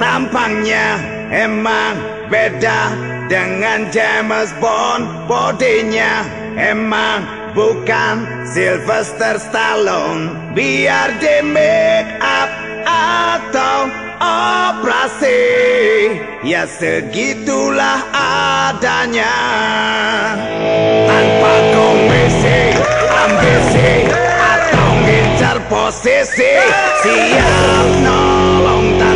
Tampangnya emang beda dengan James Bond Bodinya. Emang bukan Sylvester Stallone. Biar di make up atau operasi. Ya segitulah adanya. Tanpa komisi, ambisi Atau ngincar posisi. Siap nolong tanpa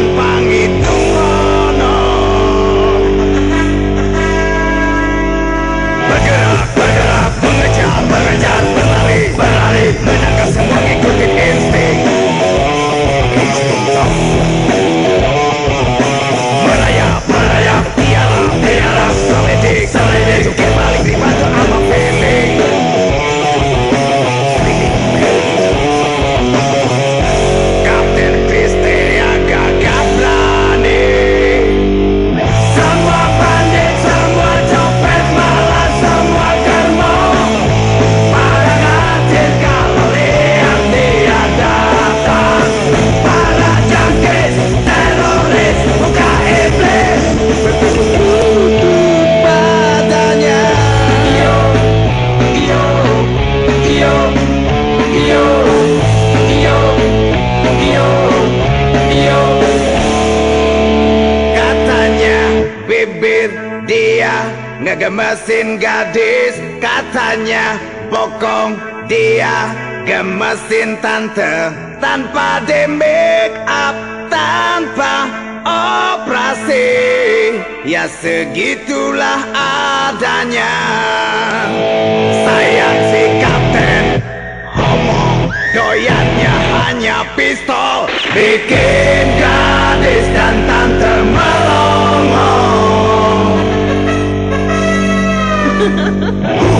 ngegemesin gadis Katanya bokong dia. Gemesin tante Tanpa di make up, tanpa operasi. Ya segitulah adanya. Sayang si kapten Homo Doyannya hanya pistol. Bikin gadis dan tante Ha ha ha!